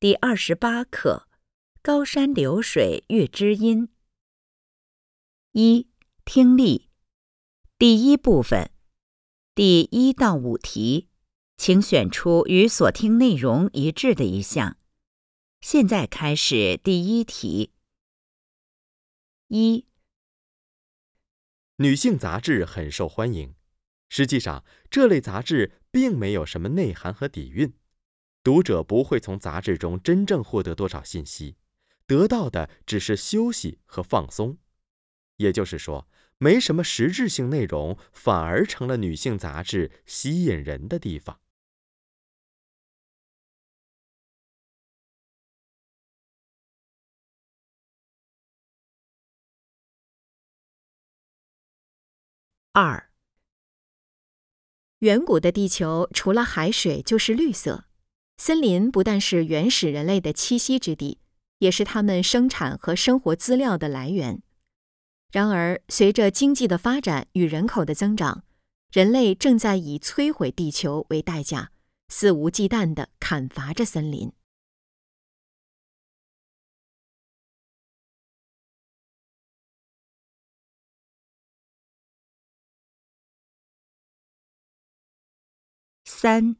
第二十八课：高山流水遇知音。一、听力第一部分，第一到五题，请选出与所听内容一致的一项。现在开始第一题。一、女性杂志很受欢迎。实际上，这类杂志并没有什么内涵和底蕴，读者不会从杂志中真正获得多少信息，得到的只是休息和放松。也就是说，没什么实质性内容，反而成了女性杂志吸引人的地方。二。远古的地球除了海水就是绿色，森林不但是原始人类的栖息之地，也是他们生产和生活资料的来源。然而，随着经济的发展与人口的增长，人类正在以摧毁地球为代价，肆无忌惮地砍伐着森林。三，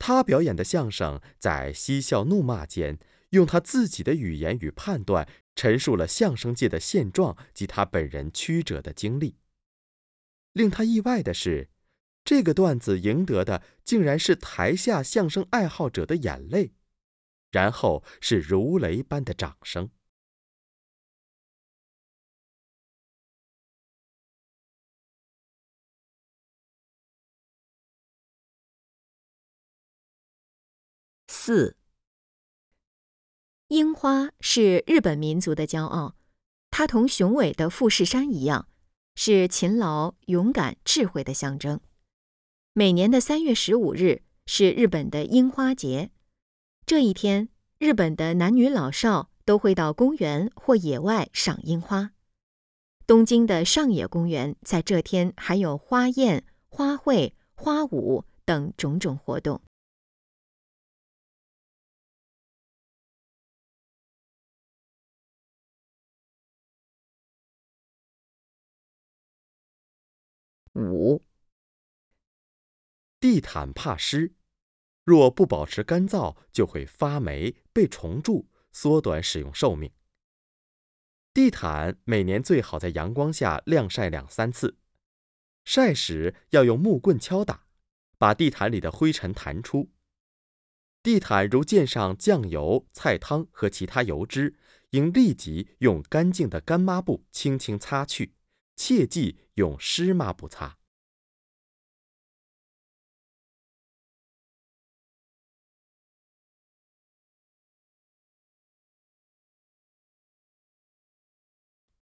他表演的相声在嬉笑怒骂间，用他自己的语言与判断陈述了相声界的现状及他本人曲折的经历。令他意外的是，这个段子赢得的竟然是台下相声爱好者的眼泪，然后是如雷般的掌声。四，樱花是日本民族的骄傲，它同雄伟的富士山一样，是勤劳、勇敢、智慧的象征。每年的三月十五日是日本的樱花节，这一天，日本的男女老少都会到公园或野外赏樱花。东京的上野公园在这天还有花宴、花卉、花舞等种种活动。五，地毯怕湿，若不保持干燥，就会发霉、被虫蛀，缩短使用寿命。地毯每年最好在阳光下晾晒两三次，晒时要用木棍敲打，把地毯里的灰尘弹出。地毯如溅上酱油、菜汤和其他油脂，应立即用干净的干抹布轻轻擦去。切记用湿抹布擦。